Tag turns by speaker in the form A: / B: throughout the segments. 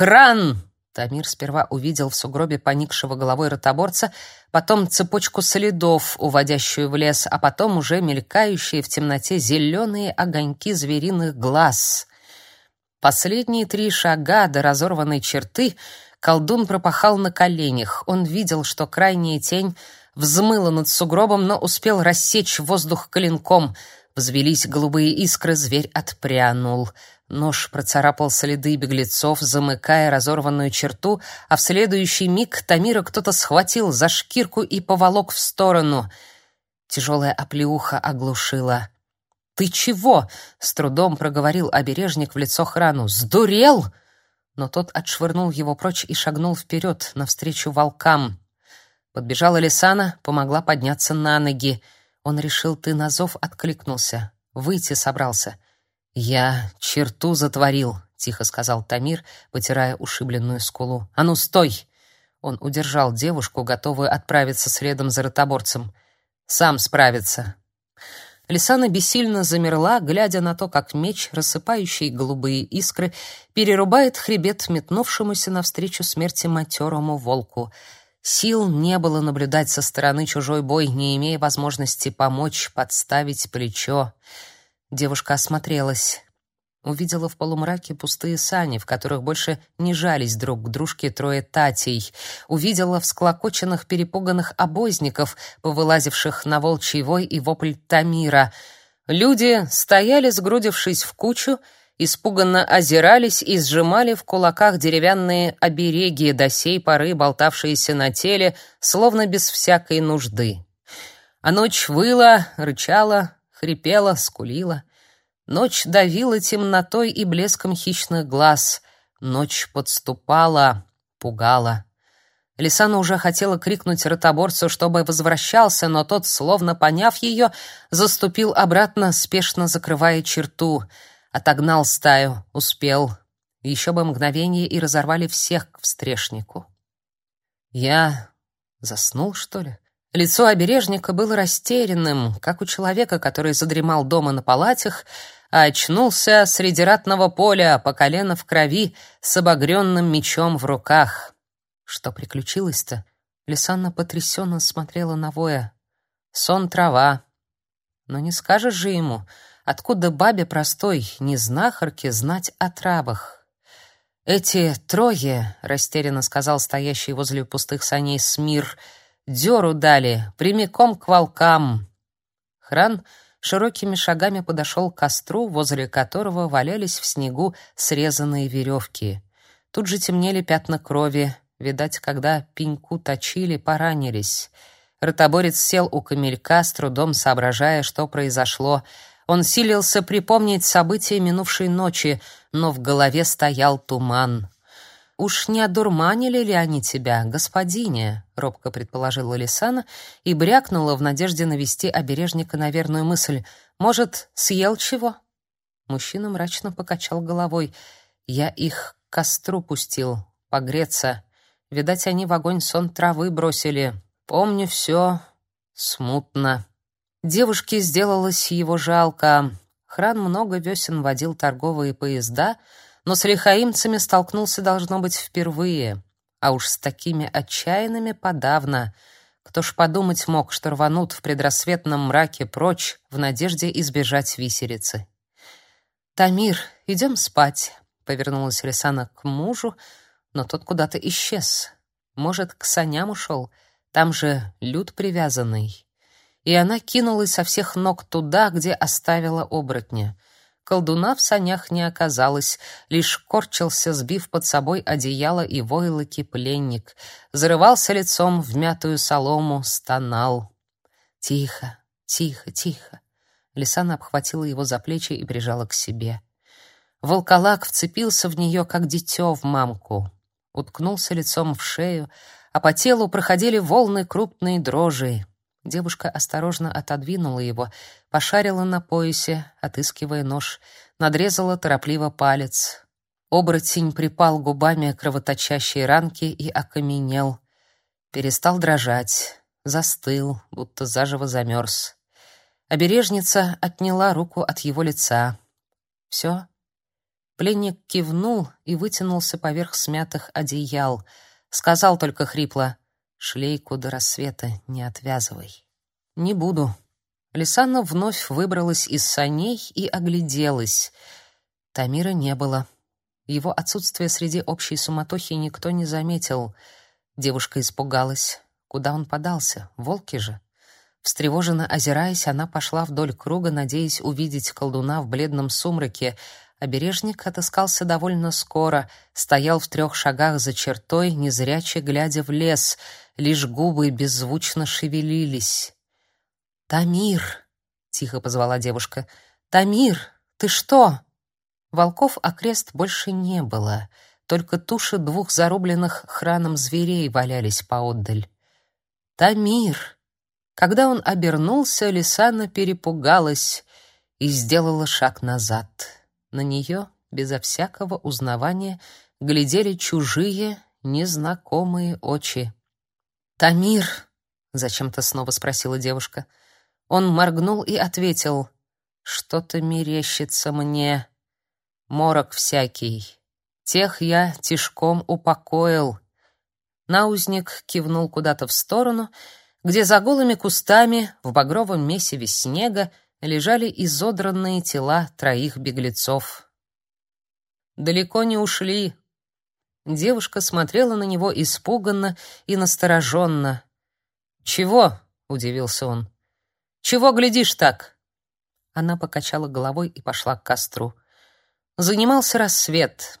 A: «Хран!» Тамир сперва увидел в сугробе поникшего головой ротоборца, потом цепочку следов, уводящую в лес, а потом уже мелькающие в темноте зеленые огоньки звериных глаз. Последние три шага до разорванной черты колдун пропахал на коленях. Он видел, что крайняя тень взмыла над сугробом, но успел рассечь воздух клинком. Взвелись голубые искры, зверь отпрянул — Нож процарапал следы беглецов, замыкая разорванную черту, а в следующий миг Тамира кто-то схватил за шкирку и поволок в сторону. Тяжелая оплеуха оглушила. «Ты чего?» — с трудом проговорил обережник в лицо храну. «Сдурел?» Но тот отшвырнул его прочь и шагнул вперед, навстречу волкам. Подбежала Лисана, помогла подняться на ноги. Он решил, ты на зов откликнулся. Выйти собрался — «Я черту затворил», — тихо сказал Тамир, потирая ушибленную скулу. «А ну, стой!» Он удержал девушку, готовую отправиться следом за ротоборцем. «Сам справится». Лисана бессильно замерла, глядя на то, как меч, рассыпающий голубые искры, перерубает хребет метнувшемуся навстречу смерти матерому волку. Сил не было наблюдать со стороны чужой бой, не имея возможности помочь, подставить плечо. Девушка осмотрелась. Увидела в полумраке пустые сани, в которых больше не жались друг к дружке трое татей. Увидела всклокоченных, перепуганных обозников, повылазивших на волчий вой и вопль Тамира. Люди стояли, сгрудившись в кучу, испуганно озирались и сжимали в кулаках деревянные обереги, до сей поры болтавшиеся на теле, словно без всякой нужды. А ночь выла, рычала, хрипела, скулила. Ночь давила темнотой и блеском хищных глаз. Ночь подступала, пугала. Лисана уже хотела крикнуть ротоборцу, чтобы возвращался, но тот, словно поняв ее, заступил обратно, спешно закрывая черту. Отогнал стаю, успел. Еще бы мгновение и разорвали всех к встрешнику. Я заснул, что ли? Лицо обережника было растерянным, как у человека, который задремал дома на палатях, а очнулся среди ратного поля, по колено в крови, с обогренным мечом в руках. Что приключилось-то? Лисанна потрясенно смотрела на воя. Сон трава. Но не скажешь же ему, откуда бабе простой, не знахарке, знать о травах. Эти трое, растерянно сказал стоящий возле пустых саней Смир, — Дёру дали, прямиком к волкам. Хран широкими шагами подошел к костру, возле которого валялись в снегу срезанные веревки. Тут же темнели пятна крови, видать, когда пеньку точили, поранились. Ротоборец сел у камелька, с трудом соображая, что произошло. Он силился припомнить события минувшей ночи, но в голове стоял туман. «Уж не одурманили ли они тебя, господине?» — робко предположила Лисана и брякнула в надежде навести обережника на верную мысль. «Может, съел чего?» Мужчина мрачно покачал головой. «Я их к костру пустил, погреться. Видать, они в огонь сон травы бросили. Помню все смутно». Девушке сделалось его жалко. Хран много весен водил торговые поезда — но с лихаимцами столкнулся, должно быть, впервые. А уж с такими отчаянными подавно. Кто ж подумать мог, что рванут в предрассветном мраке прочь в надежде избежать виселицы. «Тамир, идем спать», — повернулась Рисана к мужу, но тот куда-то исчез. Может, к саням ушел, там же люд привязанный. И она кинулась со всех ног туда, где оставила оборотня — Колдуна в санях не оказалось, лишь корчился, сбив под собой одеяло и войлоки пленник, зарывался лицом в мятую солому, стонал. «Тихо, тихо, тихо!» Лисана обхватила его за плечи и прижала к себе. Волколак вцепился в нее, как дитё в мамку. Уткнулся лицом в шею, а по телу проходили волны крупной дрожи. Девушка осторожно отодвинула его, пошарила на поясе, отыскивая нож, надрезала торопливо палец. Оборотень припал губами к кровоточащей ранке и окаменел. Перестал дрожать, застыл, будто заживо замерз. Обережница отняла руку от его лица. «Все?» Пленник кивнул и вытянулся поверх смятых одеял. Сказал только хрипло: "Шлейку до рассвета не отвязывай". "Не буду". Лисанна вновь выбралась из саней и огляделась. Тамира не было. Его отсутствие среди общей суматохи никто не заметил. Девушка испугалась. Куда он подался? Волки же. Встревоженно озираясь, она пошла вдоль круга, надеясь увидеть колдуна в бледном сумраке, Обережник отыскался довольно скоро, стоял в трех шагах за чертой, незряче глядя в лес, лишь губы беззвучно шевелились. «Тамир!» — тихо позвала девушка. «Тамир, ты что?» Волков окрест больше не было, только туши двух зарубленных храном зверей валялись поотдаль. «Тамир!» Когда он обернулся, Лисана перепугалась и сделала шаг назад. На нее, безо всякого узнавания, глядели чужие, незнакомые очи. «Тамир!» — зачем-то снова спросила девушка. Он моргнул и ответил. «Что-то мерещится мне. Морок всякий. Тех я тишком упокоил». Наузник кивнул куда-то в сторону, где за голыми кустами в багровом месиве снега лежали изодранные тела троих беглецов. Далеко не ушли. Девушка смотрела на него испуганно и настороженно. «Чего?» — удивился он. «Чего глядишь так?» Она покачала головой и пошла к костру. Занимался рассвет.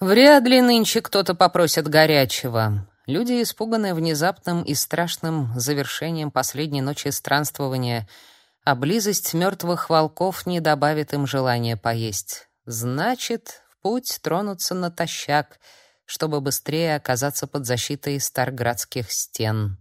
A: Вряд ли нынче кто-то попросит горячего. Люди, испуганные внезапным и страшным завершением последней ночи странствования — а близость мертвых волков не добавит им желания поесть. Значит, в путь тронуться натощак, чтобы быстрее оказаться под защитой старградских стен.